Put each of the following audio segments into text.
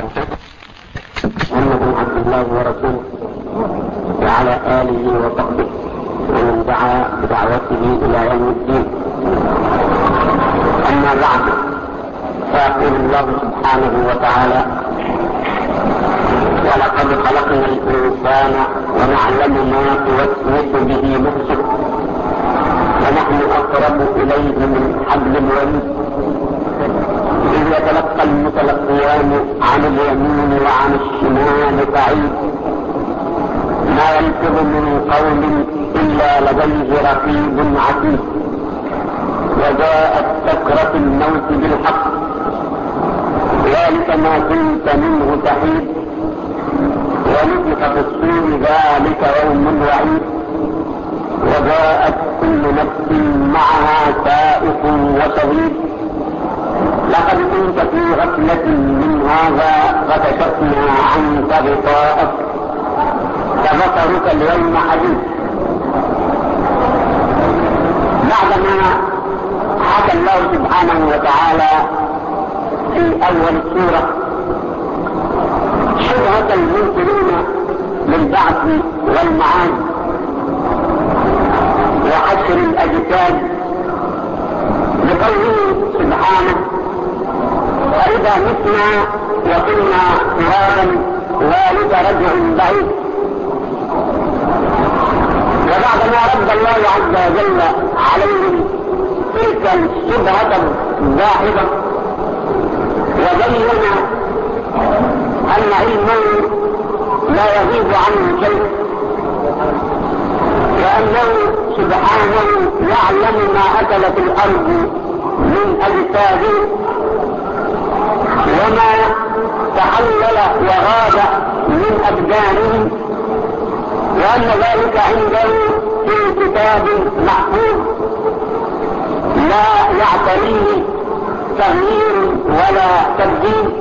محمد عبد الله ورسوله وعلى آله وصحبه ومن دعا بدعوته إلى يوم الدين. أما بعد فيقول الله سبحانه وتعالى ولقد خلقنا الإنسان ونعلم ما توسوس به نفسه ونحن أقرب إليه من حبل الوريد. يتلقى المتلقيان عن اليمين وعن الشمال قعيد ما يلفظ من قول إلا لديه رقيب عتيد. وجاءت سكرة الموت بالحق. ذلك ما كنت منه تحيد. ونفق في الصور ذلك يوم وعيد. وجاءت كل نفس معها سائق وشهيد. لقد كنت في غفلة من هذا فكشفنا عنك غطاءك. فبصرك اليوم حديث. بعدما حكى الله سبحانه وتعالى في أول سورة شبهة المنكرين للبعث والمعاد. وحشر الأجساد لقوله سبحانه وإذا متنا وكنا ترابا ذلك رجع بعيد. وبعدما رد الله عز وجل عليهم تلك الشبهة الزاحفة وبين أن علمه لا يغيب عنه شيء وأنه سبحانه يعلم ما أكلت الأرض من أجساده وما تحلل وغاب من أبدانهم وأن ذلك عنده في كتاب محفوظ. لا يعتريه تغيير ولا تبديل.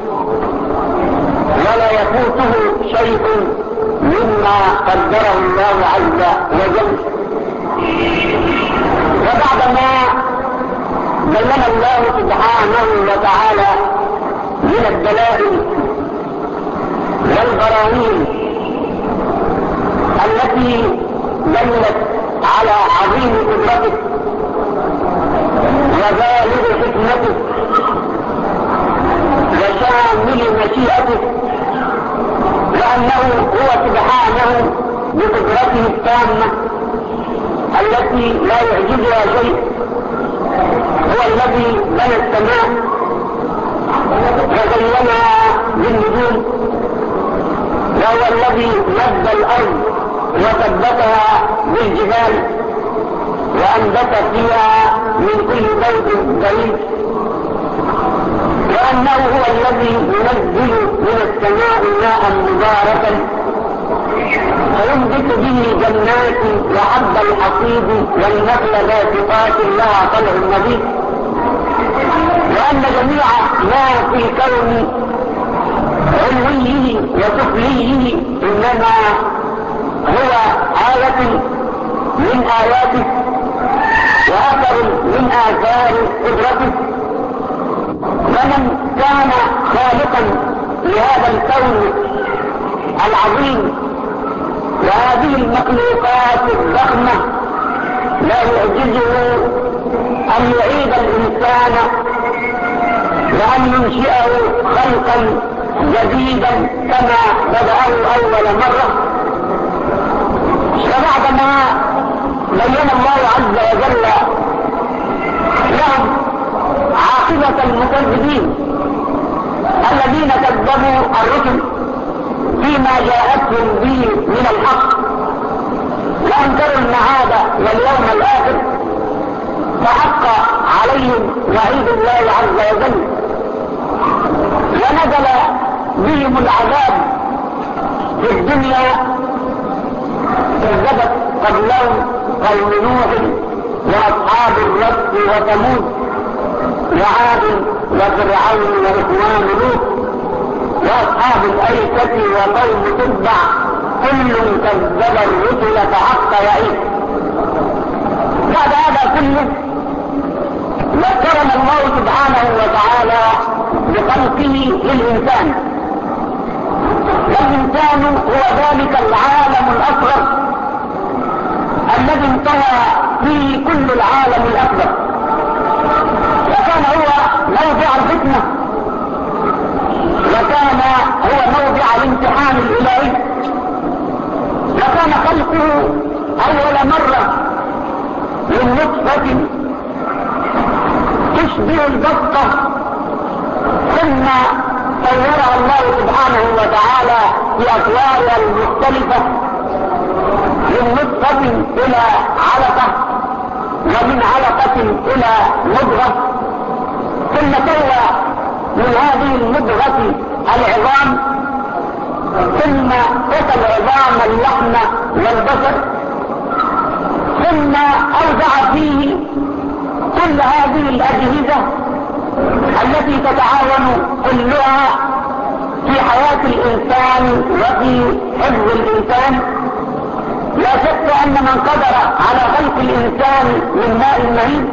ولا يفوته شيء مما قدره الله عز وجل. وبعد ما بلنا الله سبحانه وتعالى من الدلائل والبراهين التي دلت على عظيم قدرتك وغالب حكمته وشامل مشيئته لأنه هو سبحانه بقدرته التامة التي لا يعجزها شيء هو الذي بنى السماء وزينا بالنجوم. وهو الذي مد الأرض وثبتها بالجبال وأنبت فيها من كل زوج بعيد وأنه هو الذي ينزل من السماء ماء مباركا. فينبت به جنات وحب الحصيد والنخل ذات قات لها طلع النبي وأن جميع ما في الكون علويه وسفليه إنما هو آية من آياته وأثر من آثار قدرته. فمن كان خالقا لهذا الكون العظيم وهذه المخلوقات الضخمة لا يعجزه أن يعيد الإنسان وأن ننشئه خلقا جديدا كما بدأه أول مرة. فبعد ما بين الله عز وجل لهم عاقبة المكذبين الذين كذبوا الرسل فيما جاءتهم به من الحق. وانكروا المعاد واليوم الآخر فحق عليهم وعيد الله عز وجل. ونزل بهم العذاب في الدنيا كذبت قبلهم قوم نوح واصحاب الرس وثمود وعاد وفرعون واخوان لوط واصحاب الايكه وقوم تبع كل كذب الرسل فحق وعيد بعد هذا كله ذكرنا الله سبحانه وتعالى بخلقه للإنسان. فالإنسان هو ذلك العالم الأصغر الذي انتهى فيه كل العالم الأكبر. وكان هو موضع الفتنة. وكان هو موضع الامتحان الإلهي. وكان خلقه أول مرة من نطفة تشبه البطة. ثم صورها الله سبحانه وتعالى بأطوارها المختلفة من نطفة إلى علقة ومن علقة إلى مضغة. ثم سوى من هذه المضغة العظام. ثم قطع العظام اللحم والبصر. ثم أوضع فيه كل هذه الأجهزة التي تتعاون كلها في حياة الإنسان وفي حفظ الإنسان. لا شك أن من قدر على خلق الإنسان من ماء مهيب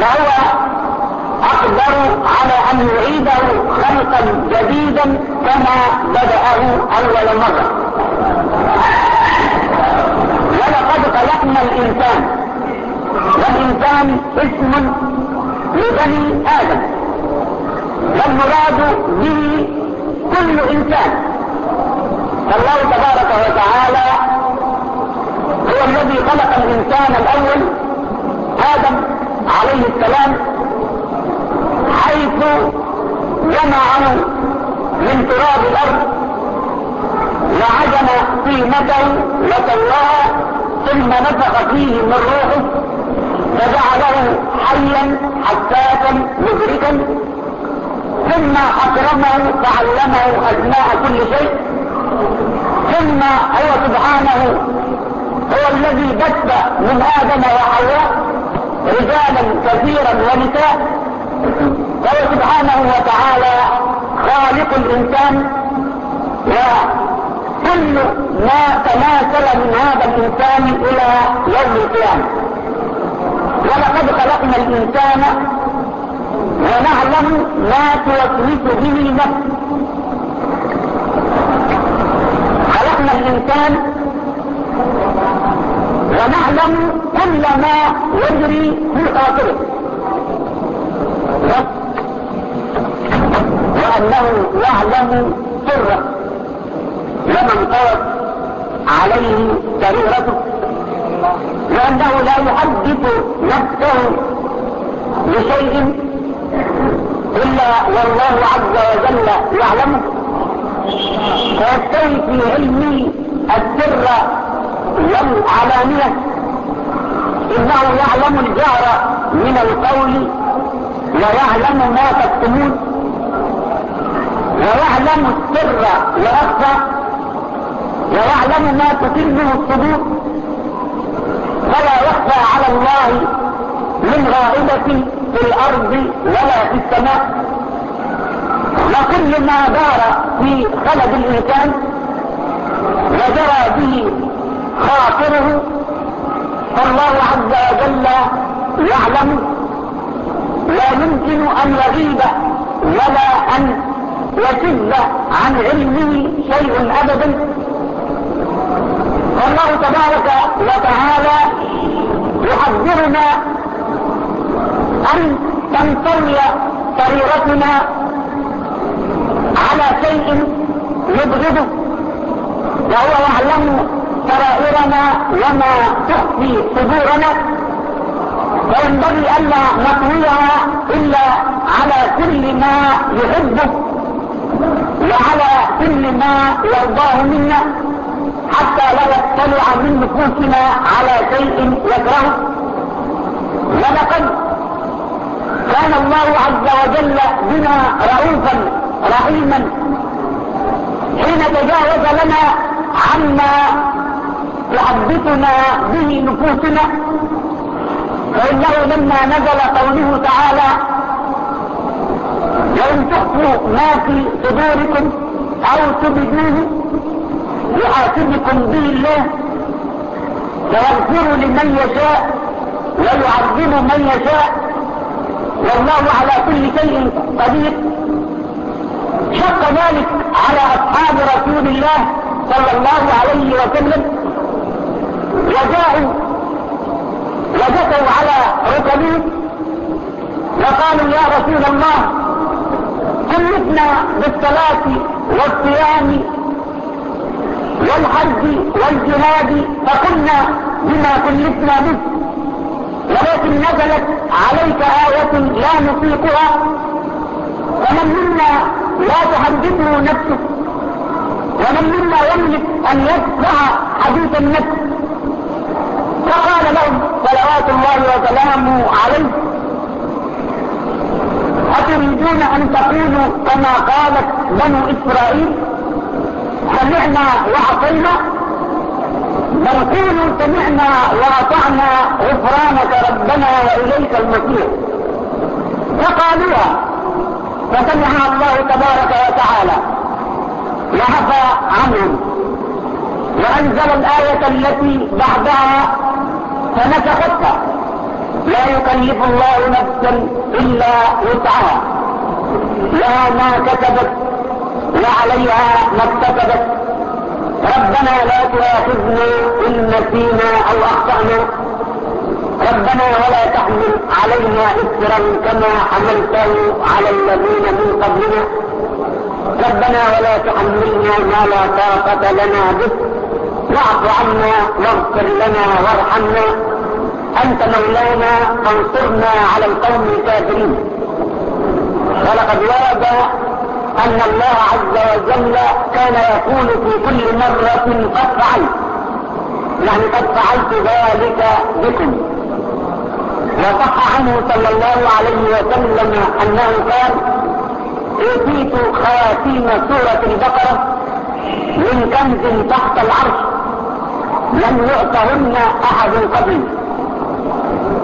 فهو أقدر على أن يعيده خلقا جديدا كما بدأه أول مرة. ولقد خلقنا الإنسان والإنسان اسم بني آدم. والمراد به كل إنسان. الله تبارك وتعالى هو الذي خلق الإنسان الأول آدم عليه السلام حيث جمعه من تراب الأرض وعدم قيمته وسواها ثم نفخ فيه من روحه وجعله حيا حساسا مدركا ثم أكرمه وعلمه اسماء كل شيء. ثم هو سبحانه هو الذي بث من آدم وحواء رجالا كثيرا ونساء. وهو سبحانه وتعالى خالق الإنسان وكل ما تماثل من هذا الإنسان إلى يوم القيامة. وَلَقَدْ خَلَقْنَا الْإِنسَانَ وَنَعْلَمُ مَا تُوَسْوِسُ بِهِ النفس خلقنا الإنسان ونعلم كل ما يجري في خاطره. وأنه يعلم سره. لمن طرد عليه سريرته لأنه لا يحدث نفسه بشيء إلا والله عز وجل يعلمه فيستوي في علمي السر والعلانية إنه يعلم الجهر من القول ويعلم ما تكتمون. ويعلم السر وأخفى ويعلم ما تكلم الصدور. فلا يخفى على الله من غائبة في الأرض ولا في السماء. لكل ما دار في خلد الإنسان وجرى به خاطره فالله عز وجل يعلم. لا يمكن أن يغيب ولا أن يشد عن علمه شيء أبدا. والله تبارك وتعالى يحذرنا أن تنطوي سريرتنا على شيء يبغضه وهو يعلم سرائرنا وما تخفي صدورنا فينبغي ألا نطويها إلا على كل ما يحبه وعلى كل ما يرضاه منا حتى لا يطلع من نفوسنا على شيء يكرهه ولقد كان الله عز وجل بنا رؤوفا رحيما. حين تجاوز لنا عما تحدثنا به نفوسنا. فإنه لما نزل قوله تعالى لئن تخفوا ما في صدوركم أو تبدوه يعاتبكم به الله ويغفر لمن يشاء ويعظم من يشاء والله على كل شيء قدير. شق ذلك على أصحاب رسول الله صلى الله عليه وسلم وجاءوا وجثوا على ركبهم وقالوا يا رسول الله كلفنا بالصلاة والصيام والحج والجهاد فقلنا بما كلفنا به. ولكن نزلت عليك آية لا نطيقها. ومن منا لا تحدثه نفسه. ومن منا يملك أن يتبع حديث النفس. فقال لهم صلوات الله وسلامه عليه. أتريدون أن تقولوا كما قالت بنو إسرائيل؟ سمعنا وعصينا نقول سمعنا وأطعنا غفرانك ربنا وإليك المصير. فقالوها فسمع الله تبارك وتعالى. وعفى عنهم. وأنزل الآية التي بعدها فنسختها لا يكلف الله نفسا إلا وسعها. لها ما كتبت وعليها ما اكتسبت ربنا لا تؤاخذنا إن نسينا أو أخطأنا. ربنا ولا تحمل علينا إثرا كما حملته على الذين من قبلنا. ربنا ولا تحملنا ما لا طاقة لنا به. واعف عنا واغفر لنا وارحمنا. أنت مولانا فانصرنا على القوم الكافرين. ولقد ورد أن الله عز وجل كان يقول في كل مرة قد فعلت. يعني قد فعلت ذلك بكم. وصح عنه صلى الله عليه وسلم أنه قال اتيت خواتيم سورة البقرة من كنز تحت العرش لم يؤتهن أحد قبل.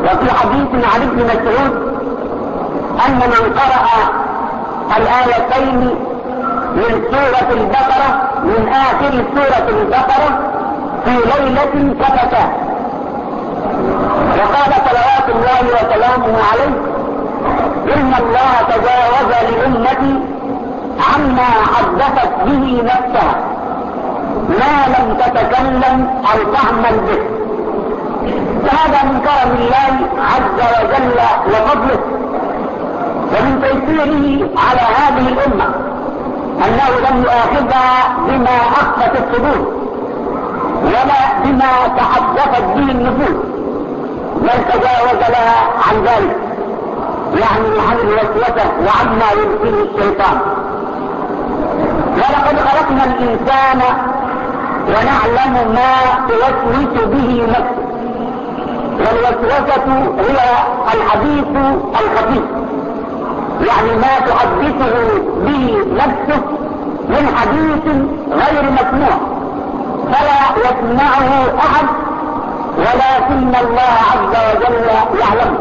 وفي حديث عن ابن مسعود أن من قرأ الآيتين من سورة البقرة من آخر سورة البقرة في ليلة كفتاه وقال صلوات الله وسلامه عليه إن الله تجاوز لأمتي عما حدثت به نفسها. ما لم تتكلم أو تعمل به. فهذا من كرم الله عز وجل وفضله. ومن تأثيره على هذه الأمة. أنه لم يؤاخذها بما أخذت الصدور ولا بما تحدثت به النفوس. بل تجاوز لها عن ذلك. يعني عن الوسوسة وعما يمكن الشيطان. ولقد خلقنا الإنسان ونعلم ما توسوس به نفسه. والوسوسة هي الحديث الخفيف يعني ما تحدثه به نفسك من حديث غير مسموع. فلا يسمعه أحد ولكن الله عز وجل يعلمه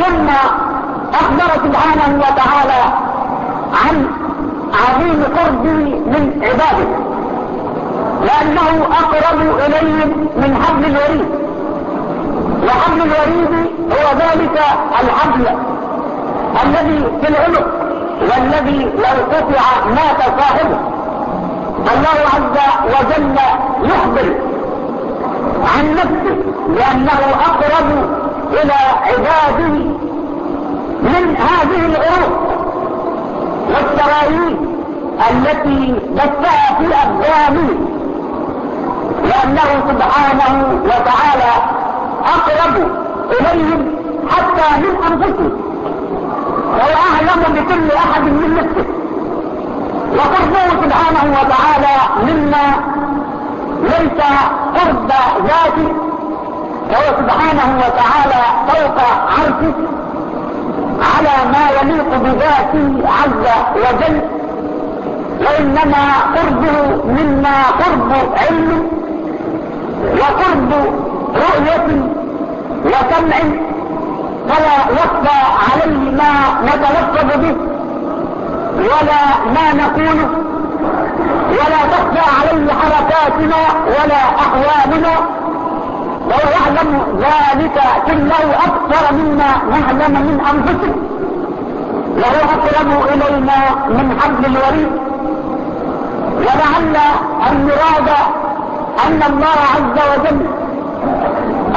ثم أخبر سبحانه وتعالى عن عظيم قربه من عباده لأنه أقرب اليهم من حبل الوريد. وحبل الوريد هو ذلك الحبل. الذي في العلو والذي لو قطع مات صاحبه الله عز وجل يخبر عن نفسه لأنه أقرب إلى عباده من هذه العروق والسرايين التي دفعها في أبدانه لأنه سبحانه وتعالى أقرب إليهم حتى من أنفسهم. ويعلم بكل أحد من نفسه. وقربه سبحانه وتعالى مما ليس قرب ذاته فهو سبحانه وتعالى فوق عرشه على ما يليق بذاته عز وجل. وإنما قربه مما قرب علم وقرب رؤية وسمع فلا يخفى عليه ما نتلفظ به. ولا ما نقوله ولا تخفى عليه حركاتنا ولا أحوالنا. لو يعلم ذلك كله أكثر مما نعلم من انفسنا لو اقرب إلينا من حبل الوريد. ولعل ان نراد أن الله عز وجل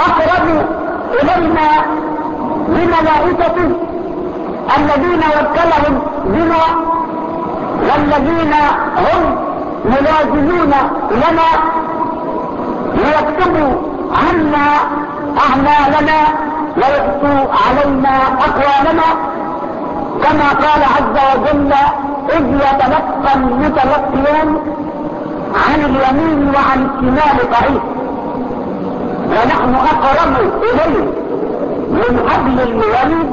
أقرب إلينا بملائكته الذين وكلهم بنا والذين هم ملازمون لنا ليكتبوا عنا أعمالنا ويكتبوا علينا أقوالنا. كما قال عز وجل إذ يتلقى المتلقيان عن اليمين وعن الشمال بعيد. ونحن أقرب إليه. من عدل المولد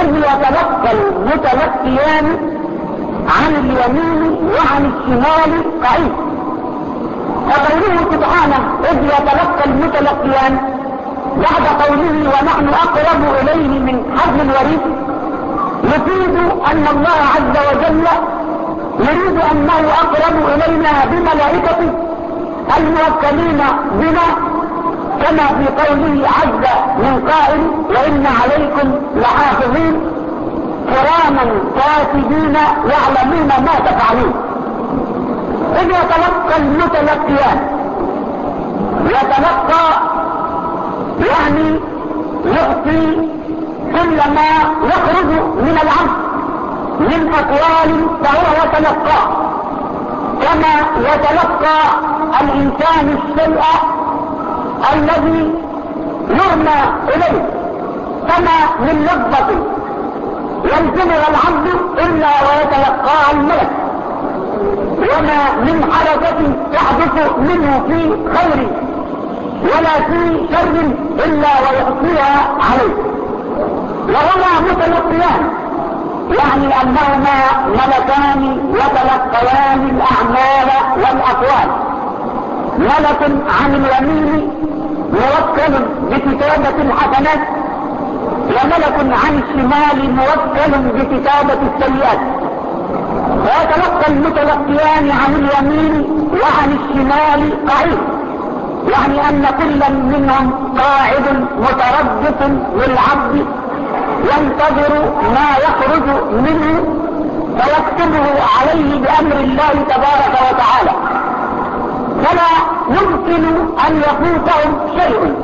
إذ يتلقى المتلقيان عن اليمين وعن الشمال قعيد وقوله سبحانه إذ يتلقى المتلقيان بعد قوله ونحن أقرب إليه من حبل الوريد يفيد أن الله عز وجل يريد أنه أقرب إلينا بملائكته الموكلين بنا كما في قوله عز من قائل وإن عليكم لحافظين كراما كاتبين يعلمون ما تفعلون. إذ يتلقى المتلقيان يتلقى يعني يعطي كل ما يخرج من العبد من أقوال فهو يتلقى. كما يتلقى الإنسان الشيء الذي يرمى إليه. كما من لفظة يلزمها العبد إلا ويتلقاها الملك. وما من حركة يحدث منه في خير ولا في شر إلا ويحصيها عليه. وهما متلقيان يعني أنهما ملكان يتلقيان الأعمال والأقوال. ملك عن اليمين موكل بكتابة الحسنات وملك عن الشمال موكل بكتابة السيئات. فيتلقى المتلقيان عن اليمين وعن الشمال قعيد يعني أن كل منهم قاعد متردد للعبد ينتظر ما يخرج منه فيكتبه عليه بأمر الله تبارك وتعالى. ولا يمكن أن يفوتهم شيء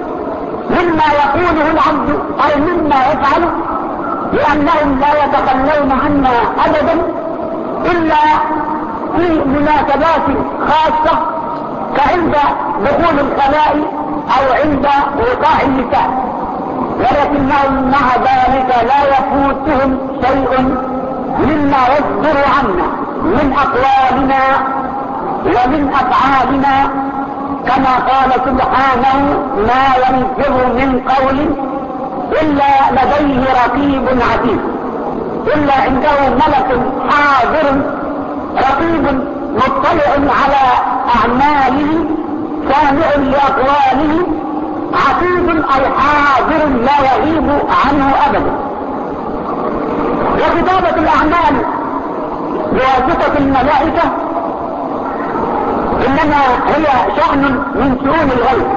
مما يقوله العبد أو مما يفعله لانهم لا يتخلون عنا ابدا إلا في مناسبات خاصة كعند دخول الخلاء أو عند وقاع النساء ولكنهم مع ذلك لا يفوتهم شيء مما يصدر عنا من أقوالنا ومن أفعالنا كما قال سبحانه ما ينفر من قول إلا لديه رقيب عتيد. إلا عنده ملك حاضر رقيب مطلع على أعماله سامع لأقواله عتيد أي حاضر لا يغيب عنه أبدا. وكتابة الأعمال بواسطة الملائكة إنما هي شأن من شؤون الغيب.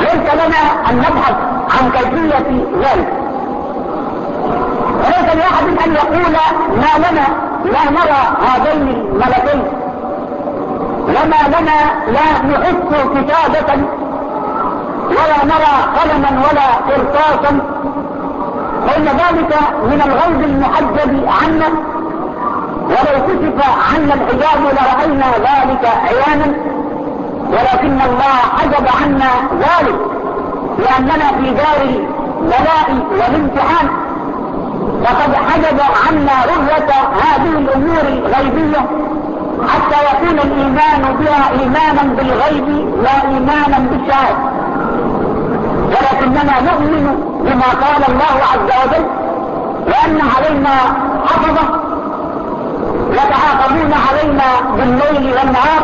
ليس لنا أن نبحث عن كيفية ذلك وليس لأحد أن يقول ما لنا لا نرى هذين الملكين. لما لنا لا نحس كتابة ولا نرى قلما ولا قرطاسا. فإن ذلك من الغيب المحجب عنا. ولو كشف عنا الحجاب لرأينا ذلك أحيانا ولكن الله حجب عنا ذلك لأننا في دار البلاء والامتحان. وقد حجب عنا رغة هذه الأمور الغيبية حتى يكون الإيمان بها إيمانا بالغيب لا إيمانا بالشهاد ولكننا نؤمن بما قال الله عز وجل وأن علينا حفظه. يتعاقبون علينا بالليل والنهار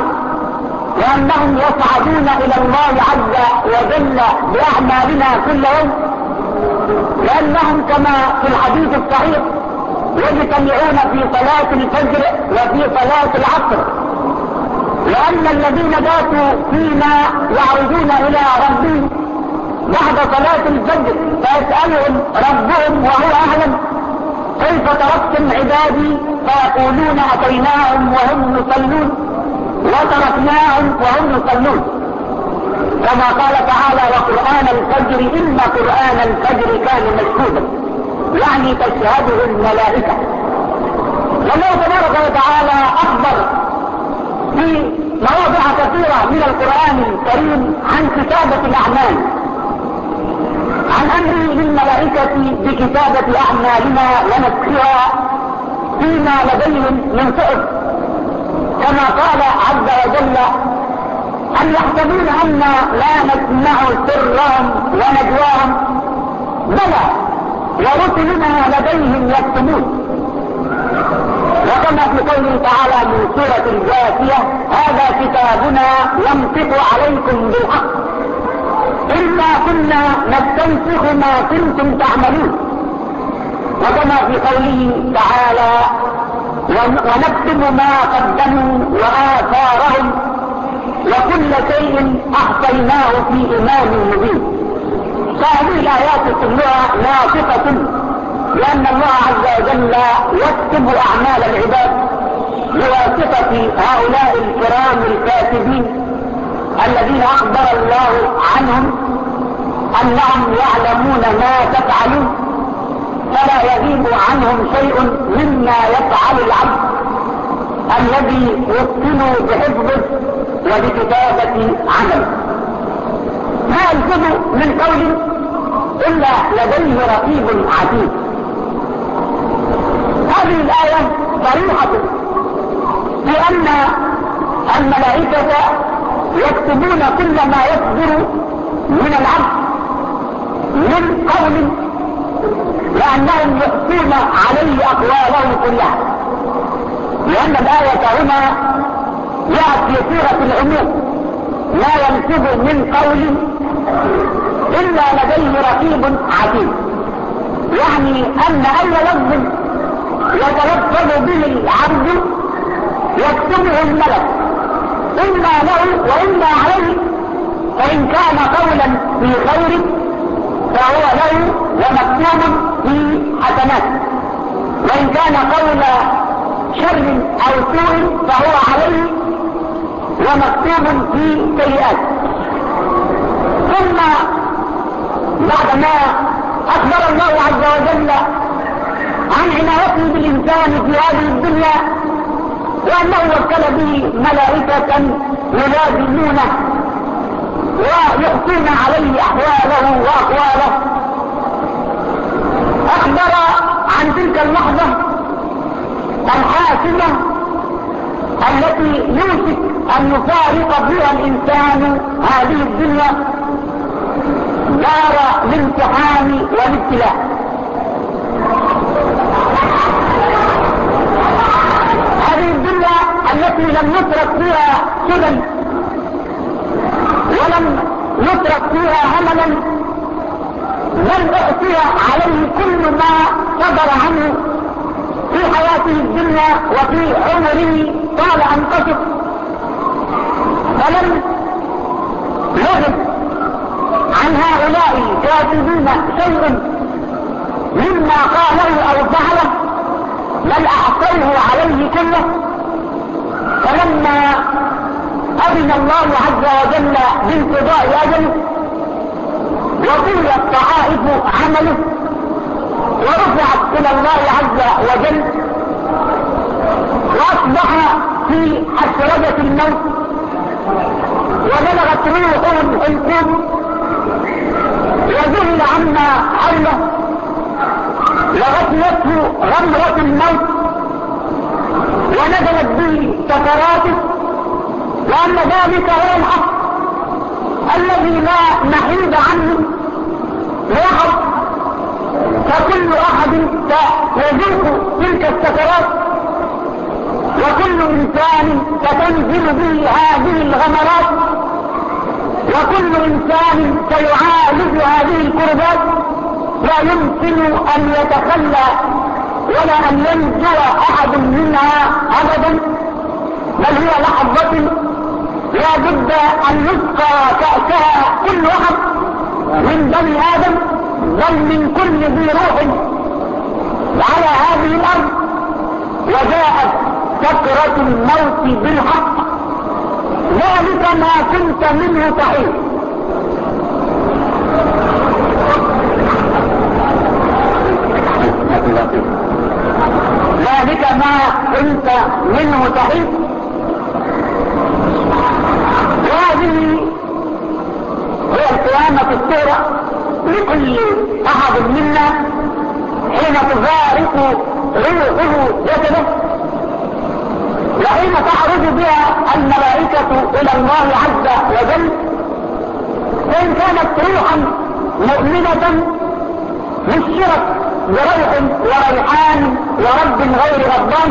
وانهم يصعدون إلى الله عز وجل بأعمالنا كل يوم. لأنهم كما في الحديث الصحيح يجتمعون في صلاة الفجر وفي صلاة العصر. لأن الذين باتوا فيما يعودون إلى ربهم بعد صلاة الفجر فيسألهم ربهم وهو وتركتم عبادي فيقولون أتيناهم وهم يصلون. وتركناهم وهم يصلون. كما قال تعالى وقرآن الفجر إن قرآن الفجر كان مشهودا. يعني تشهده الملائكة. والله تبارك وتعالى أخبر في مواضع كثيرة من القرآن الكريم عن كتابة الأعمال. عن امره بالملائكة بكتابة أعمالنا ونفسها فيما لديهم من فئر كما قال عز وجل أن يحسبون أنا لا نسمع سرهم ونجواهم بلى ورسلنا لديهم يكتبون. وكما في قوله تعالى من سورة الجاثية هذا كتابنا ينطق عليكم بالحق. ما كنا نستنسخ ما كنتم تعملون. وكما في قوله تعالى ونكتب ما قدموا وآثارهم وكل شيء أحصيناه في إمام مبين. فهذه الآيات كلها ناطقة لأن الله عز وجل يكتب أعمال العباد بواسطة هؤلاء الكرام الكاتبين الذين أخبر الله عنهم أنهم يعلمون ما تفعلون فلا يغيب عنهم شيء مما يفعل العبد الذي يتقن بحفظه وبكتابة عمله. ما يلفظ من قول إلا لديه رقيب عزيز هذه الآية صريحة بأن الملائكة يكتبون كل ما يصدر من العبد. من قول لأنهم يخفون عليه أقوالهم كلها. لأن الآية هنا جاءت في سورة العموم. لا ينسب من قول إلا لديه رقيب عتيد. يعني أن أي لفظ يتلفظ به العبد يكتبه الملك. إما له وإما عليه. فإن كان قولا في خير فهو له ومكتوب في حسنات. وإن كان قول شر أو سوء فهو عليه ومكتوب في سيئات. ثم بعدما أخبر الله عز وجل عن عنايته بالإنسان في هذه الدنيا وأنه وكل به ملائكة يلازمونه ويخفون عليه أحواله وأقواله. أخبر عن تلك اللحظة الحاسمة التي يوشك أن يفارق بها الإنسان هذه الدنيا دار الامتحان والابتلاء. هذه الدنيا التي لم نترك فيها سدى. ولم يترك فيها عملا لم يعطيها عليه كل ما صدر عنه في حياته الدنيا وفي عمره طال ان قصد فلم يجد عن هؤلاء كاتبين شيء مما قاله أو فعله بل اعطيه عليه كله. فلما أذن الله عز وجل بانقضاء أجله وطلب الصحائف عمله ورفعت إلى الله عز وجل وأصبح في حسرجة الموت وبلغت روحه الحلقوم وزهل عما حوله لغفلته غمرة الموت ونزلت به سكراته وأن ذلك هو الحق. الذي لا نحيد عنه. لاحد فكل أحد سيذوق تلك السكرات. وكل إنسان ستنزل به هذه الغمرات. وكل إنسان سيعالج هذه الكربات. لا يمكن أن يتخلى ولا أن ينجو أحد منها أبدا. بل هي لحظة لا بد أن يسقى كأسها كل واحد من بني آدم بل من كل ذي روح على هذه الأرض وجاءت سكرة الموت بالحق. ذلك ما كنت منه تحيط ذلك ما كنت منه تحيط هذه هي القيامة الصورة لكل أحد منا حين تفارق روحه جسده. وحين تعرض بها الملائكة إلى الله عز وجل. وإن كانت روحا مؤمنة بشرت بروح وريحان ورب غير ربان.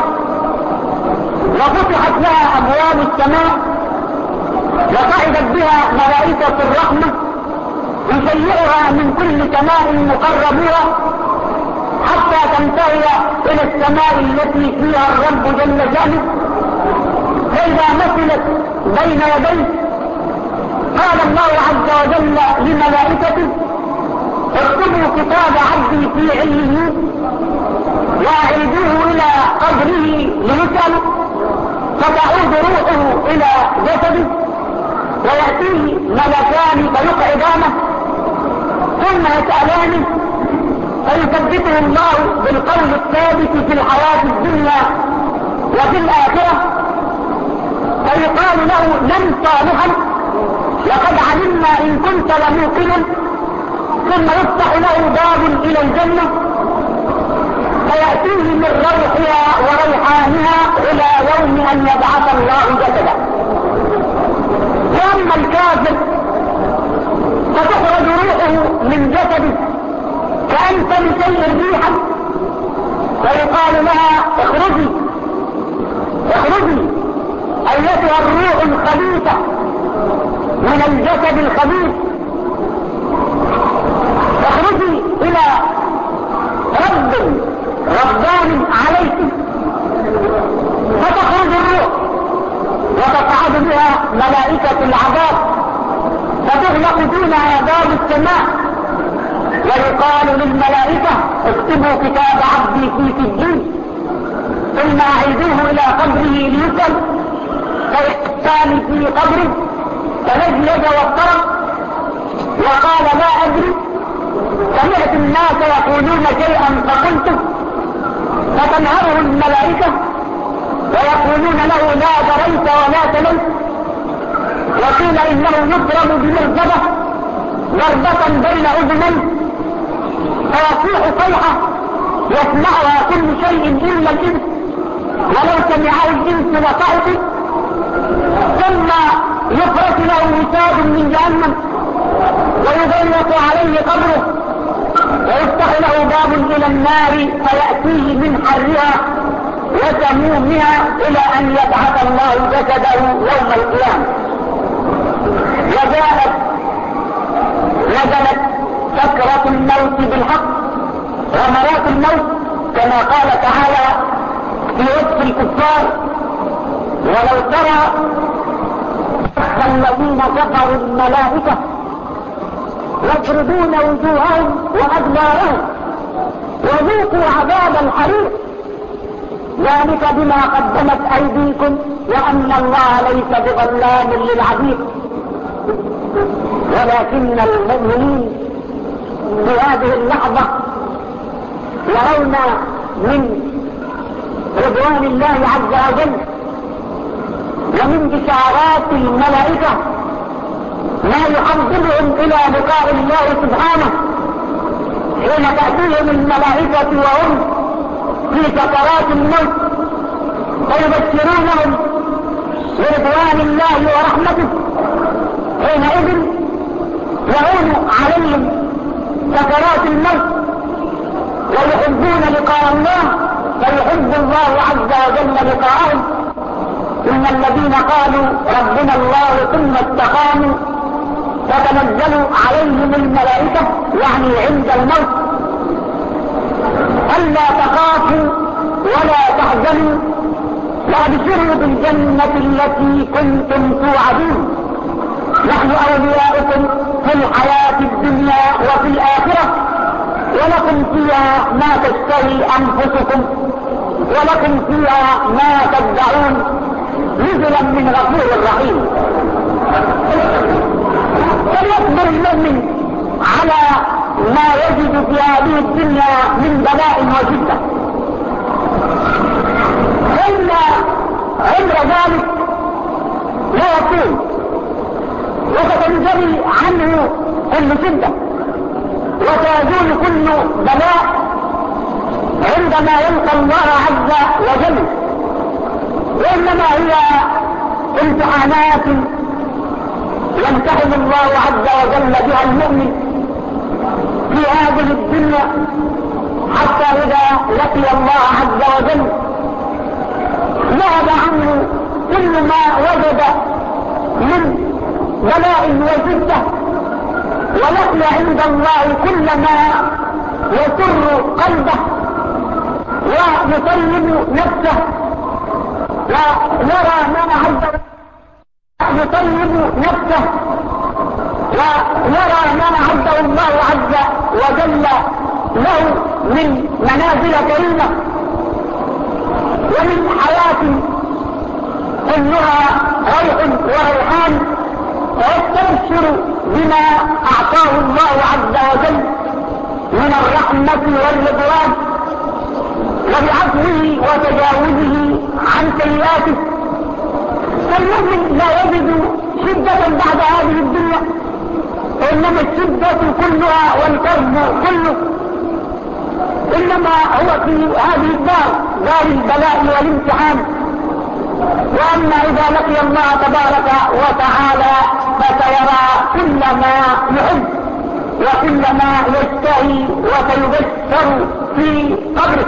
وفتحت لها أبواب السماء. وقعدت بها ملائكة الرحمة يسيرها من كل سماء مقربها حتى تنتهي إلى السماء التي فيها الرب جل جلاله. فإذا مثلت بين يديه قال الله عز وجل لملائكته اكتبوا كتاب عبدي في علمه واعيدوه إلى قبره ليسأل فتعود روحه إلى جسده. ويأتيه ملكان فيقعدانه ثم يسألانه فيثبته الله بالقول الثابت في الحياة الدنيا وفي الآخرة. فيقال له لم صالحا لقد علمنا إن كنت لموقنا. ثم يفتح له باب إلى الجنة. فيأتيه من روحها وريحانها إلى يوم أن يبعث الله جسدا. واما الكاذب فتخرج روحه من جسده فأنت لكي ريحا فيقال لها اخرجي اخرجي أيتها الروح الخبيثة من الجسد الخبيث. اخرجي إلى رب ربان على كتاب عبدي في سجين ثم أعيدوه إلى قبره ليسر فيحتال في قبره. فلجلج واضطرب. وقال لا أدري. سمعت الناس يقولون شيئا فقلته فتنهره الملائكة. ويقولون له لا دريت ولا تليت. وقيل إنه يضرب بمرزبة. ضربة بين أذنين فيصيح صيحة. يسمعها كل شيء إلا الإنس ولو سمع الإنس لصعبه ثم يفرس له وساد من جهنم ويغلق عليه قبره ويفتح له باب إلى النار فيأتيه من حرها وسمومها إلى أن يبعث الله جسده يوم القيامة. وجاءت نزلت سكرة الموت بالحق غمرات الموت كما قال تعالى في وصف الكفار ولو ترى الذين كفروا الملائكة يضربون وجوههم وأدبارهم وذوقوا عذاب الحريق ذلك بما قدمت أيديكم وأن الله ليس بظلام للعبيد ولكن المؤمنين في هذه اللحظة يرون من رضوان الله عز وجل ومن بشارات الملائكة ما يحضرهم إلى لقاء الله سبحانه حين تأتيهم الملائكة وهم في سكرات الموت ويبشرونهم برضوان الله ورحمته حينئذ يعود عليهم سكرات الموت ويحبون لقاء الله فيحب الله عز وجل لقاءهم إن الذين قالوا ربنا الله ثم استقاموا تتنزل عليهم الملائكة يعني عند الموت. ألا تخافوا ولا تحزنوا وأبشروا بالجنة التي كنتم توعدون. نحن أولياؤكم في الحياة الدنيا وفي الآخرة. ولكم فيها ما تشتهي أنفسكم. ولكم فيها ما تدعون. نزلا من غفور رحيم. فليصبر المؤمن على ما يجد في هذه الدنيا من بلاء وشدة. فإن عمر ذلك لا يكون. وستنجلي عنه كل شدة. وسيزول كل بلاء عندما يلقى الله عز وجل وإنما هي امتحانات يمتحن الله عز وجل بها المؤمن في هذه الدنيا حتى إذا لقي الله عز وجل ذهب عنه كل ما وجد من بلاء وزدة. ولقي عند الله كل ما يسر قلبه. ويطيب نفسه. ونرى ما عز يطيب نفسه. ونرى ما عده الله عز وجل له من منازل كريمة. ومن حياة كلها ريح وريحان. ويستبشر بما اعطاه الله عز وجل من الرحمة والرضوان وبعفوه وتجاوزه عن سيئاته فالمؤمن لا يجد شدة بعد هذه الدنيا وإنما الشدة كلها والكرب كله إنما هو في هذه الدار دار البلاء والامتحان وأما إذا لقي الله تبارك وتعالى فسيرى كل ما يحب وكل ما يشتهي وسيبشر في قبره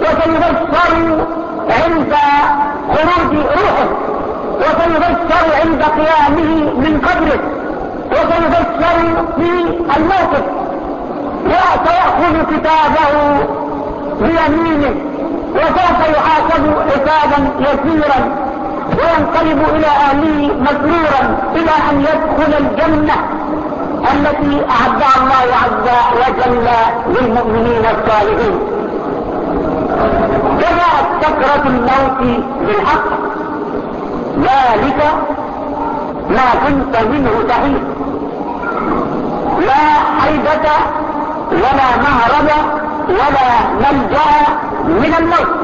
وسيبشر عند خروج روحه وسيبشر عند قيامه من قبره وسيبشر في الموقف وسيأخذ كتابه بيمينه وسوف يحاسب حسابا يسيرا وينقلب إلى أهله مسرورا إلى أن يدخل الجنة. التي أعدها الله عز وجل للمؤمنين الصالحين. جاءت سكرة الموت بالحق. ذلك ما كنت منه تحيد. لا حيبة ولا مهرب ولا ملجأ من الموت.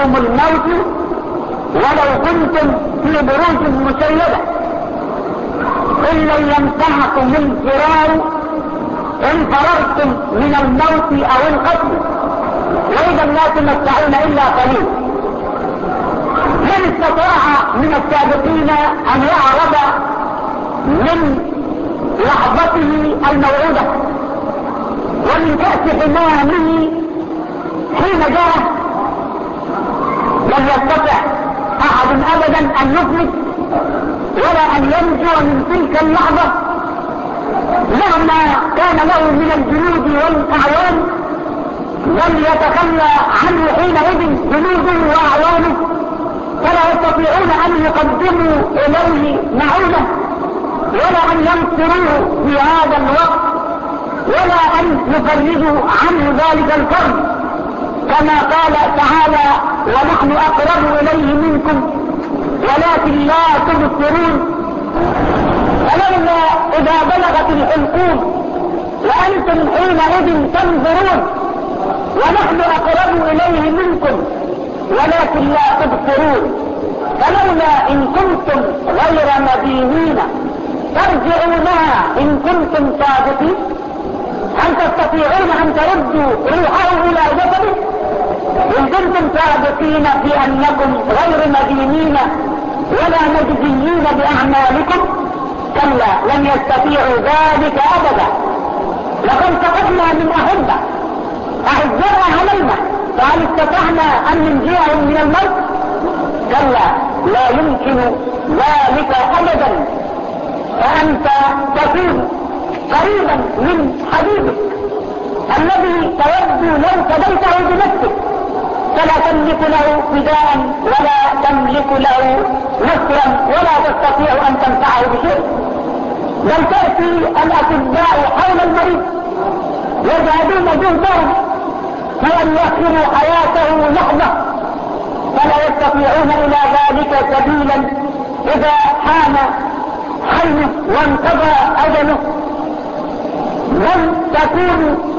لكم الموت ولو كنتم في بروج مسيدة إلا ينفعكم فرار إن فررتم من الموت أو القتل. وإذا لا تمتعون إلا قليل. من استطاع من السابقين أن يعرض من لحظته الموعودة. ومن كأس حمامه حين جاءت لن يستطع أحد ابدا أن يفلت ولا أن يرجع من تلك اللحظة مهما كان له من الجنود والاعوان لن يتخلى عنه حينئذ جنوده واعوانه فلا يستطيعون أن يقدموا إليه معونة ولا أن ينصروه في هذا الوقت ولا أن يفرجوا عنه ذلك الفرد كما قال تعالى ونحن أقرب إليه منكم ولكن لا تبصرون. فلولا إذا بلغت الحلقوم وأنتم حينئذ تنظرون. ونحن أقرب إليه منكم ولكن لا تبصرون. فلولا إن كنتم غير مدينين ترجعونها إن كنتم صادقين. هل تستطيعون أن تردوا روحه إلى جسده؟ إن كنتم صادقين في أنكم غير مدينين ولا مجزيين بأعمالكم كلا لن يستطيعوا ذلك أبدا. لقد فقدنا من أحبة أحبنا علينا فهل استطعنا أن ننجيهم من الموت. كلا لا يمكن ذلك أبدا. فأنت تكون قريبا من حبيبك الذي تود لو فديته بنفسك. فلا تملك له فداء ولا تملك له نصرا ولا تستطيع أن تنفعه بشيء. بل تأتي الأطباء حول المريض يذهبون جهدهم في ان يخلوا حياته لحظة. فلا يستطيعون إلى ذلك سبيلا إذا حان حيه وانقضى أجله. لن تكون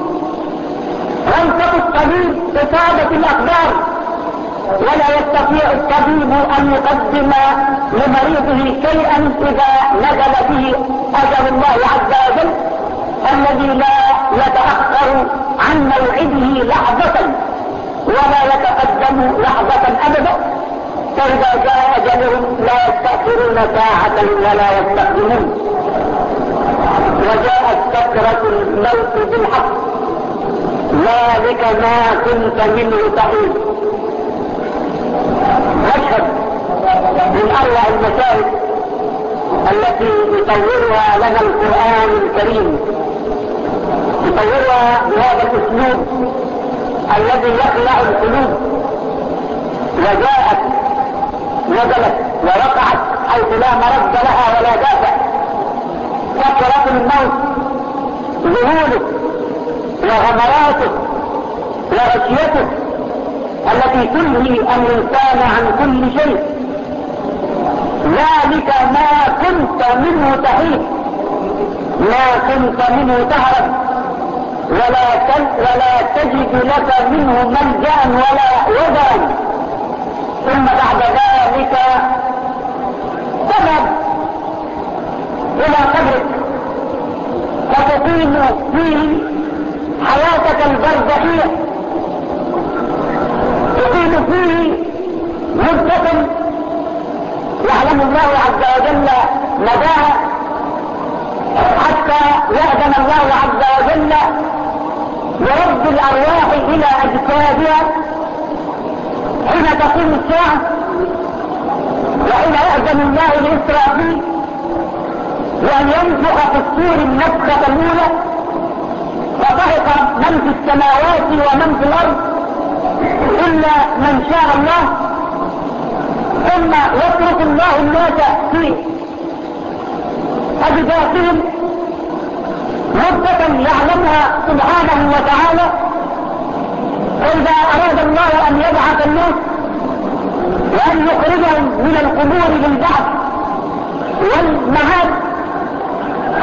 وينشق الطبيب إصابة الأقدار ولا يستطيع الطبيب أن يقدم لمريضه شيئا إذا نزل به أجل الله عز وجل الذي لا يتأخر عن موعده لحظة ولا يتقدم لحظة أبدا فإذا جاء أجلهم لا يستأخرون ساعة ولا يستقدمون. وجاءت سكرة الموت بالحق. ذلك ما كنت منه تقول. أشهد من أروع المشاهد التي يطورها لنا القرآن الكريم. يطورها بهذا الأسلوب الذي يخلع القلوب. وجاءت نزلت ووقعت حيث لا مرد لها ولا دافع. سكرة الموت ذهولك. وغمراته وغشيته التي تنهي الإنسان عن كل شيء. ذلك ما كنت منه تحيط ما كنت منه تهرب. ولا, ولا تجد لك منه ملجأ ولا وزرا ثم بعد ذلك تذهب إلى قبرك فتقيم فيه حياتك البرزخية تقيم فيه مدة يعلم الله عز وجل مداها حتى يأذن الله عز وجل يرد الأرواح إلى أجسادها. حين تقوم الساعة وحين يأذن الله لإسرائيل وأن ينفخ في السور النفخة الأولى. فضحك من في السماوات ومن في الأرض إلا من شاء الله. ثم يترك الله الناس في أجداثهم مدة يعلمها سبحانه وتعالى. وإذا أراد الله أن يبعث الناس وأن يخرجهم من القبور بالبعث والمهاد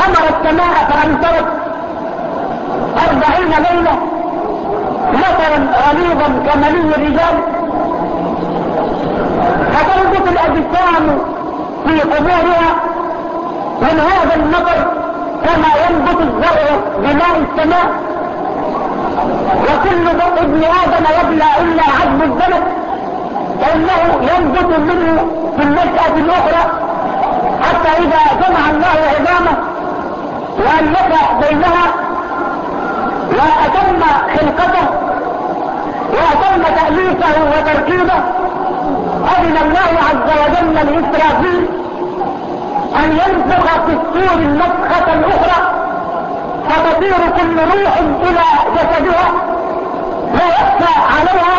أمر السماء فأمطرت. أربعين ليلة. مطرا غليظا كملي الرجال. فتنبت الأجسام في قبورها. من هذا المطر كما ينبت الزرع بماء السماء. وكل ابن آدم يبلى إلا عجب الزمن. فإنه ينبت منه في النشأة الأخرى. حتى إذا جمع الله عظامه وألف بينها وأتم خلقته وأتم تأليفه وتركيبه. أذن الله عز وجل لإسرافيل أن ينفخ في السور نفخة أخرى فتطير كل روح إلى جسدها ويخفى عليها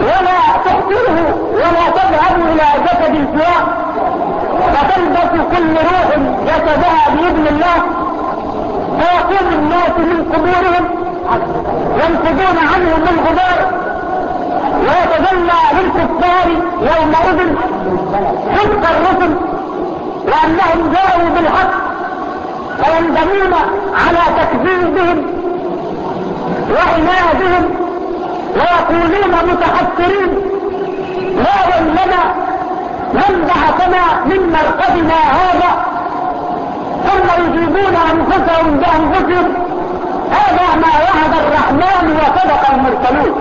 ولا تحتره ولا تذهب إلى جسد سواه فتلبس كل روح جسدها بإذن الله. فيقوم الناس من قبورهم ينفضون عنهم الغبار ويتجلى للكفار يومئذ حق الرسل وانهم جاءوا بالحق ويندمون على تكذيبهم وعنادهم ويقولون متحسرين لا لنا من بعثنا من مرقدنا هذا ثم يجيبون أنفسهم بأنفسهم. هذا ما وعد الرحمن وصدق المرسلون.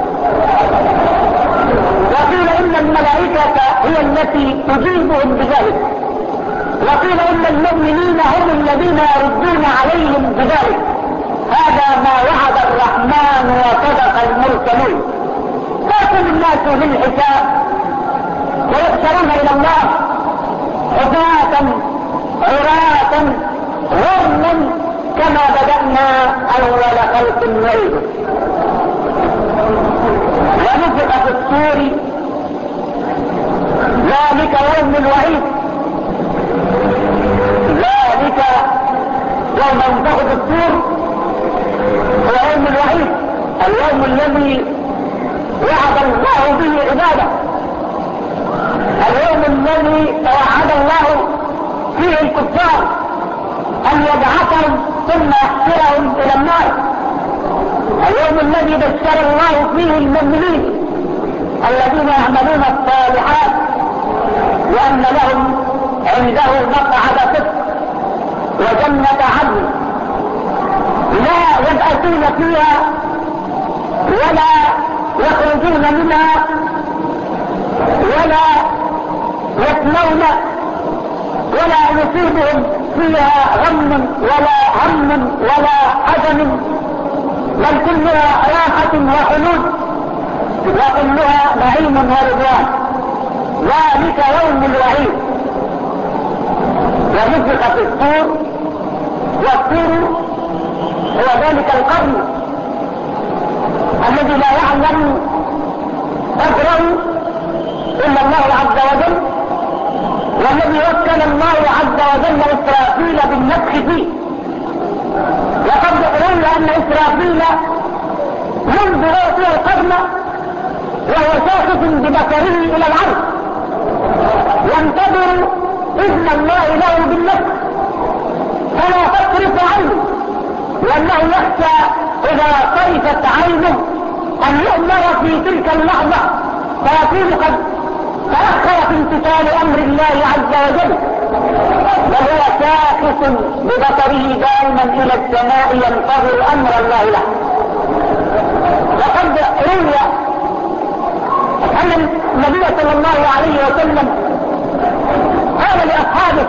وقيل إن الملائكة هي التي تجيبهم بذلك. وقيل إن المؤمنين هم الذين يردون عليهم بذلك. هذا ما وعد الرحمن وصدق المرسلون. لكن الناس بالحساب ويبشرون إلى الله. عباة عراة غرا كما بدأنا أول خلق نعيده ونفق في الصور ذلك يوم الوعيد. ذلك يوم انفق في الصور هو يوم الوعيد. اليوم الذي وعد الله به عباده. اليوم الذي وعد الله فيه الكفار. أن يبعثهم ثم يحشرهم إلى النار. اليوم الذي بشر الله فيه المؤمنين الذين يعملون الصالحات وأن لهم عنده مقعد صدق وجنة عدن. لا يبأسون فيها ولا يخرجون منها ولا يسمون ولا يصيبهم فيها غم ولا هم ولا حزن بل كلها راحة وحلول وكلها نعيم ورضوان ذلك يوم الوعيد. ونفخ في الطور والطور هو ذلك القرن الذي لا يعلم قدره إلا الله عز وجل. والذي وكل الله عز وجل إسرافيل بالنفخ فيه. لقد قلنا أن إسرافيل منذ رؤية القدمة وهو شاخص ببصره إلى العرض ينتظر إذن الله له بالنفخ. فلا تصرف عنه. لأنه يخشى إذا صرفت عينه أن يؤمر في تلك اللحظة. فيكون قد تأخر في امتثال أمر الله عز وجل وهو هو ببطره ببصره دائما إلى السماء ينتظر أمر الله له. وقد روي أن النبي صلى الله عليه وسلم قال لأصحابه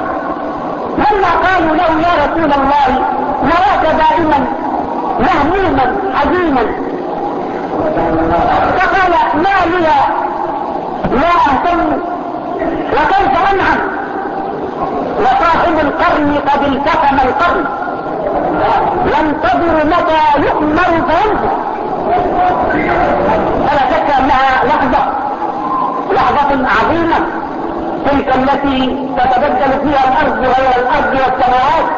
لما قالوا له يا رسول الله نراك دائما مهموما حزينا فقال ما لي لا اهتم وكيف انعم وصاحب القرن قد التقم القرن. ينتظر متى يؤمر فينزل فلا شك أنها لحظة لحظة عظيمة. تلك التي تتبدل فيها الأرض غير الأرض والسماوات.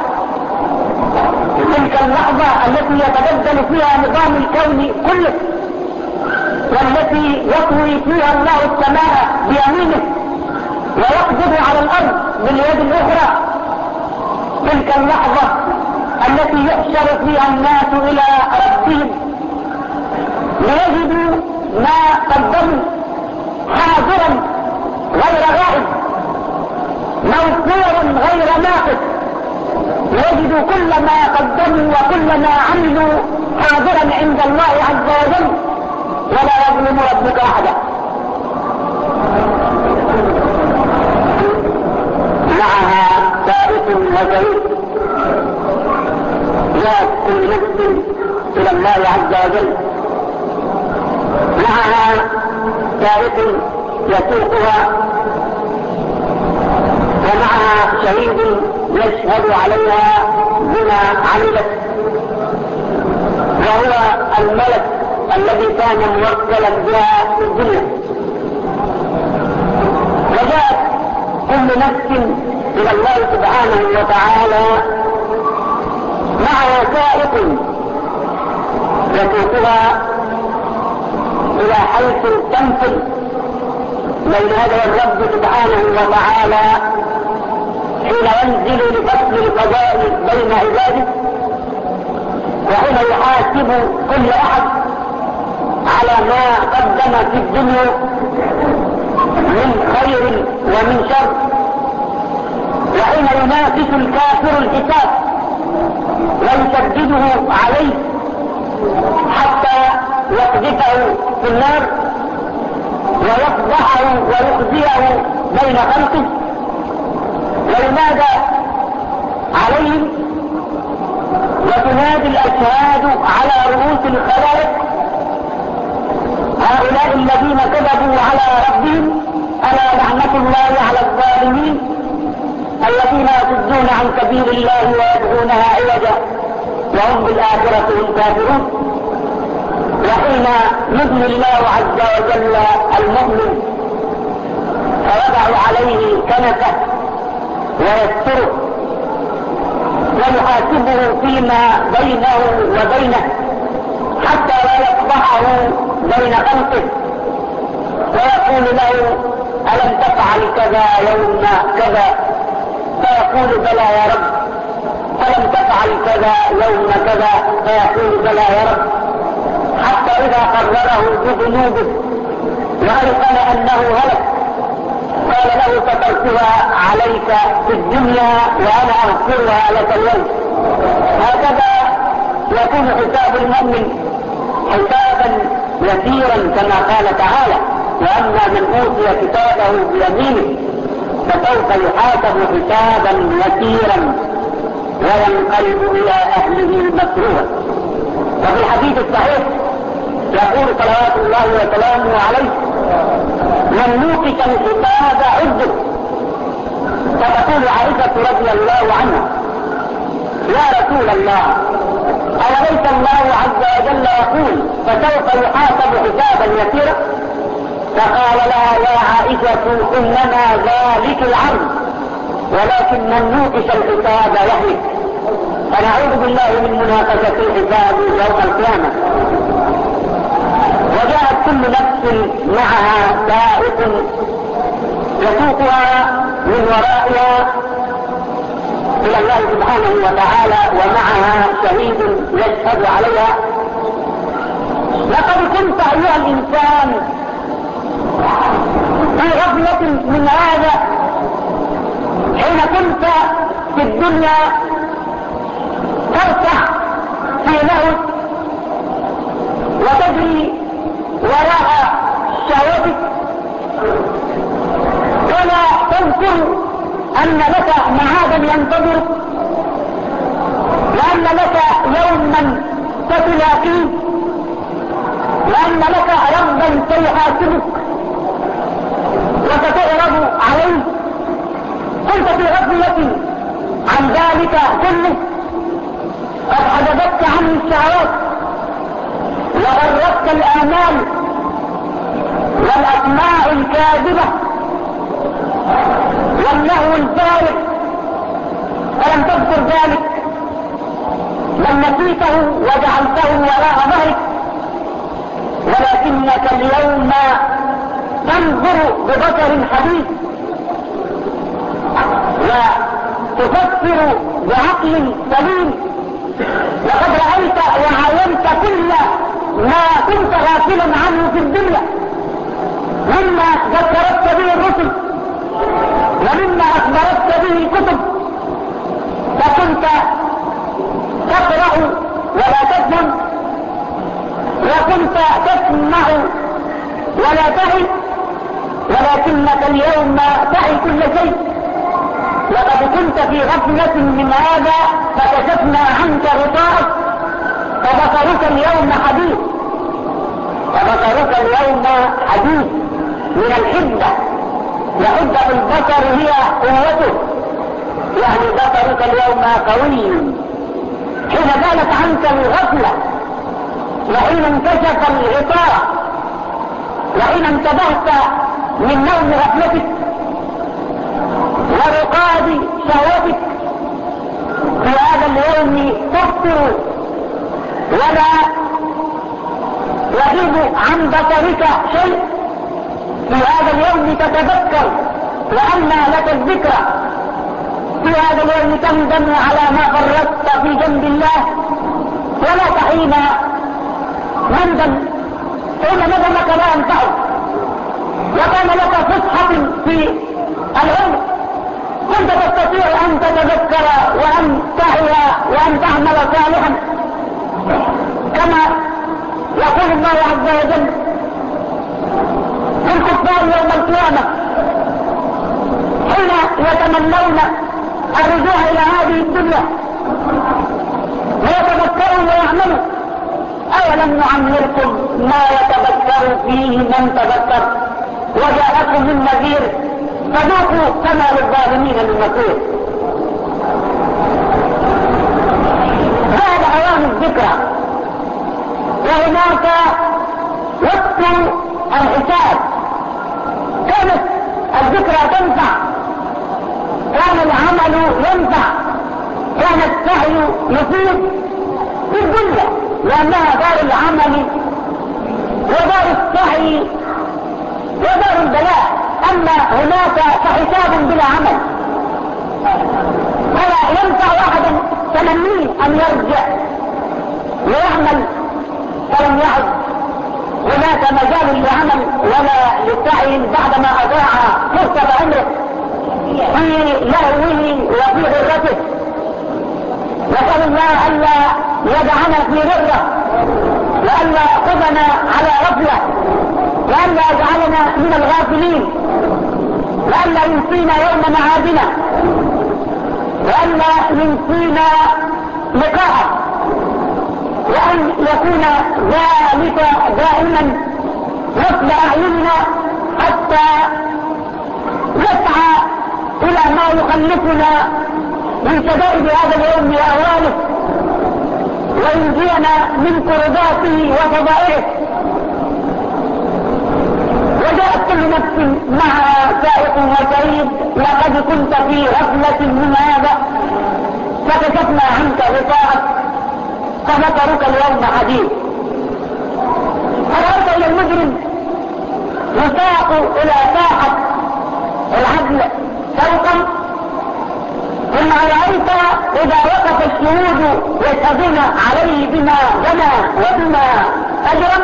تلك اللحظة التي يتبدل فيها نظام الكون كله. والتي يطوي فيها الله السماء بيمينه ويقبض على الأرض باليد الأخرى. تلك اللحظة التي يحشر فيها الناس إلى ربهم. ليجدوا ما قدموا حاضرا غير غائب موفورا غير ناقص. ليجدوا كل ما قدموا وكل ما عملوا حاضرا عند الله عز وجل. ولا يظلم ربك أحدا. معها ثابت وزيد جاءت كل نفس إلى الله عز وجل. معها ثابت يسوقها ومعها شهيد يشهد عليها بما عملت. وهو الملك. الذي كان موكلا بها في الدنيا. وجاءت كل نفس إلى الله سبحانه وتعالى معها سائق يسوقها إلى حيث تنفل بين هذا الرب سبحانه وتعالى حين ينزل لفصل القضاء بين عباده وحين يحاسب كل أحد على ما قدم في الدنيا من خير ومن شر. وحين ينافس الكافر الكتاب ويسدده عليه حتى يقذفه في النار ويفضحه ويخزيه بين خلقه. وينادى عليهم؟ وتنادي الأشهاد على رؤوس الخلائق هؤلاء الذين كذبوا على ربهم ألا لعنة الله على الظالمين الذين يصدون عن كبير الله ويدعونها عوجا وهم بالآخرة هم كافرون. وحين يبني الله عز وجل المؤمن فيضع عليه كنفه ويستره ويحاسبه فيما بينه وبينه حتى لا يفضحه بين خلقه. ويقول له ألم تفعل كذا يوم كذا؟ فيقول بلى يا رب. ألم تفعل كذا يوم كذا؟ فيقول بلى يا رب. حتى إذا قرره بذنوبه. وأيقن أنه هلك. قال له فتركها عليك في الدنيا وأنا أغفرها لك اليوم. هكذا يكون حساب المؤمن حسابا يسيرا كما قال تعالى وأما من أوتي كتابه بيمينه فسوف يحاسب حسابا يسيرا وينقلب إلى أهله مسرورا وفي الحديث الصحيح يقول صلوات الله وسلامه عليه من نوقك الكتاب عده. فتقول عائشة رضي الله عنها يا رسول الله أليس الله عز وجل يقول فسوف يحاسب حسابا يسيرا فقال لها يا عائشة إنما ذلك العرض ولكن من نوقش الحساب يهلك فنعوذ بالله من مناقشة الحساب يوم القيامة وجاءت كل نفس معها سائق يسوقها من ورائها إلى الله سبحانه وتعالى ومعها شهيد يشهد عليها. لقد كنت أيها الإنسان في غفلة من هذا حين كنت في الدنيا ترتح في لهج وتجري وراء شهوتك ولا تذكر أن لك معادا ينتظرك لأن لك يوما تصل فيه لأن لك ربا سيحاسبك وستعرض عليه. كنت في غفلتي عن ذلك كله. قد حجبتك عن الشهوات. وغرتك الآمال. والأسماء الكاذبة. والنهو الجارف ولم تذكر ذلك؟ لم نسيته وجعلته وراء ظهرك. ولكنك اليوم تنظر ببصر حديث. وتفكر بعقل سليم. لقد رأيت وعاينت كل ما كنت غافلا عنه في الدنيا. مما ذكرت به الرسل. ومما أخبرت به الكتب فكنت تقرأ ولا تفهم وكنت تسمع ولا تعي ولكنك اليوم تعي كل شيء وقد كنت في غفلة من هذا فكشفنا عنك غطاءك فبصرك اليوم حديث فبصرك اليوم حديث من الحدة وعدة البشر هي قوته يعني بطرك اليوم قوي حين زالت عنك الغفلة وحين انكشف الغطاء وحين انتبهت من نوم غفلتك ورقاد شهوتك في هذا اليوم تفطر ولا يغيب عن بصرك شيء في هذا اليوم تتذكر وأنى لك الذكرى. في هذا اليوم تندم على ما فرطت في جنب الله. ولا تحين مندم حين ندمك لا ينفعك. وكان لك فسحة في العمر كنت تستطيع أن تتذكر وأن تحيا وأن تعمل صالحا. كما يقول الله عز وجل يوم القيامة حين يتمنون الرجوع إلى هذه الدنيا. ويتذكروا ويعملوا أولم نعمركم ما يتذكر فيه من تذكر؟ وجاءكم النذير فذوقوا كما للظالمين من نذير. بعد أيام الذكرى. وهناك وقت الحساب. كانت الذكرى تنفع. كان العمل ينفع. كان السعي يفيد في الدنيا. لأنها دار العمل ودار السعي ودار البلاء. أما هناك فحساب بلا عمل. فلا ينفع احدا تمنيه أن يرجع ويعمل فلم يعد. هناك مجال لعمل ولا للسعي بعدما أضاع فرصة عمره في لهوه وفي غرته نسأل الله ألا يدعنا في غرة وألا يأخذنا على غفلة وألا يجعلنا من الغافلين. وألا ينسينا يوم معادنا. وألا ينسينا لقاءه. وأن يكون ذلك دائما نصب أعيننا حتى نسعى إلى ما يخلفنا من شدائد هذا اليوم وأوانه وينجينا من كرباته وفضائله وجاءت كل نفس معها سائق وسعيد لقد كنت في غفلة من هذا فكشفنا عنك غطاءك. سنترك اليوم حديث فنرجع إلى المجرم يساق إلى ساحة العدل۔ شوقا ثم رأيت إذا وقف الشهود يشهدون عليه بما جنى وبما اجرم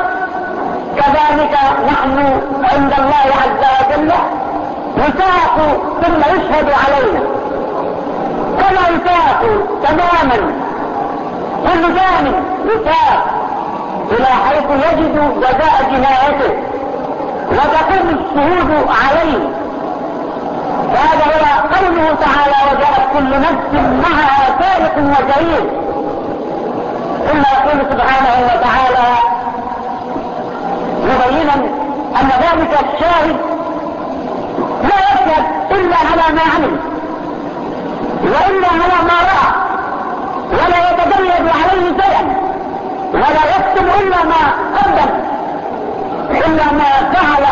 كذلك نحن عند الله عز وجل نساق ثم يشهد علينا۔ كما يساق تماما۔ كل جانب يساق إلى حيث يجد جزاء جنايته. وتقوم الشهود عليه. هذا هو قوله تعالى وجاءت كل نفس معها سارق وشهيد ثم يقول سبحانه وتعالى مبينا أن ذلك الشاهد لا يشهد إلا على ما عمل وإلا على ما رأى. ولا يتجلد عليه شيئا ولا يكتب إلا ما قدم إلا ما فعل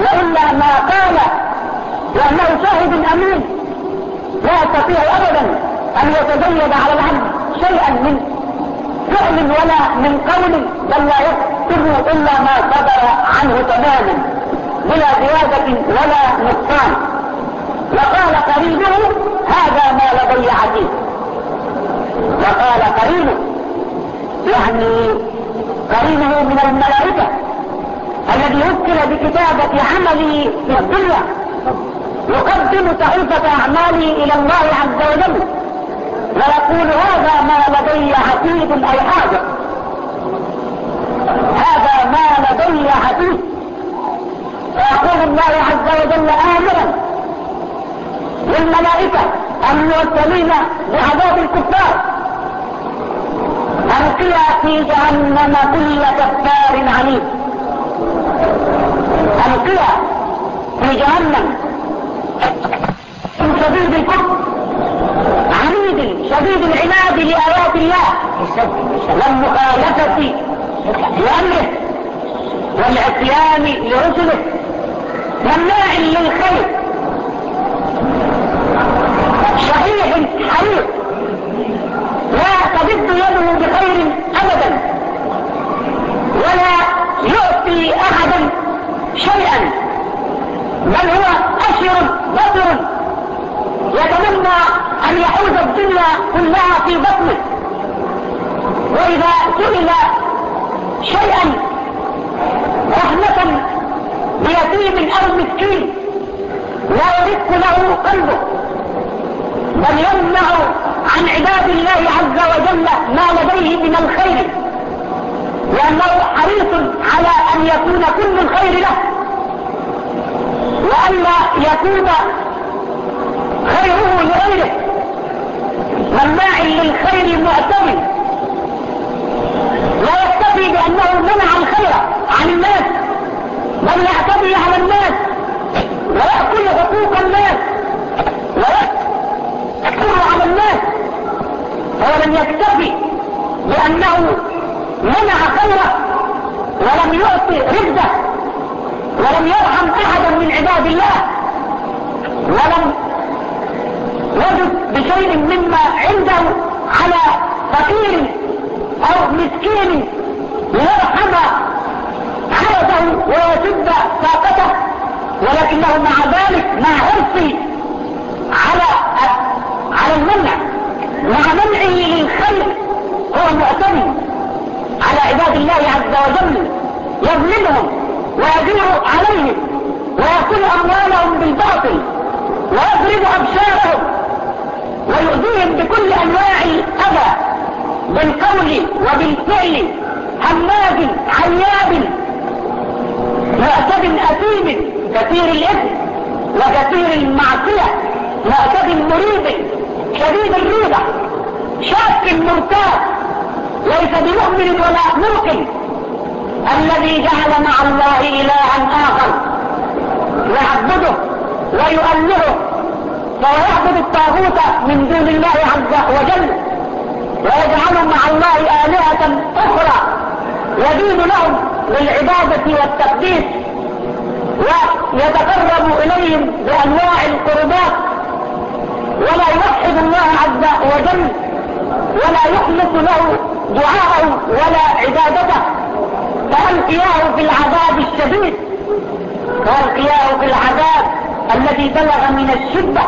وإلا ما قال لأنه شاهد أمين. لا يستطيع ابدا أن يتجلد على العبد شيئا من فعل ولا من قول بل لا يكتب إلا ما صدر عنه تماما بلا زيادة ولا نقصان. وقال قريبه هذا ما لدي عزيز وقال قرينه يعني قرينه من الملائكة الذي وكل بكتابة عملي في الدنيا يقدم تحفة أعمالي إلى الله عز وجل. ويقول هذا ما لدي عتيد أي حاجة. هذا ما لدي عتيد. فيقول الله عز وجل آمرا للملائكة المرسلين بعذاب الكفار. ألقيا في جهنم كل كفار عنيد ألقيا في جهنم. من شديد الكفر عنيد شديد العناد لآيات الله. والمخالفة لأمره والعصيان لرسله. مناع للخير. شحيح حريق. لا تجد يده بخير ابدا. ولا يعطي احدا شيئا. بل هو اشر بدر يتمنى أن يحوز الدنيا كلها في بطنه. وإذا سئل شيئا رحمة بيتيم أو مسكين لا يدق له قلبه. وليمنعوا عن عباد الله عز وجل ما لديه من الخير. لأنه حريص على أن يكون كل الخير له. وألا يكون خيره لغيره. مناع للخير معتدي لا يكتفي بأنه منع الخير عن الناس. بل يعتدي على الناس. ويأكل حقوق منع خيره ولم يعطي رفده ولم يرحم أحدا من عباد الله ولم يجد بشيء مما عنده على فقير أو مسكين ليرحم حياته ويسد طاقته ولكنه مع ذلك مع حرصه على على المنع مع منعه للخير هو معتدي. على عباد الله عز وجل يظلمهم ويدور عليهم ويأكل أموالهم بالباطل ويضرب أبشارهم ويؤذيهم بكل أنواع الأذى بالقول وبالفعل هماد عياب مؤتد أثيم كثير الإثم وكثير المعصية مؤتد مريض شديد الريبة شاك مرتاب ليس بمؤمن ولا ممكن الذي جعل مع الله إلها آخر. يعبده ويؤلهه. فهو يعبد الطاغوت من دون الله عز وجل. ويجعل مع الله آلهة أخرى. يدين لهم للعبادة والتقديس. ويتقرب إليهم بأنواع القربات. ولا يوحد الله عز وجل ولا يخلص له دعاءه ولا عبادته. فألقياه في العذاب الشديد. فألقياه في العذاب الذي بلغ من الشدة.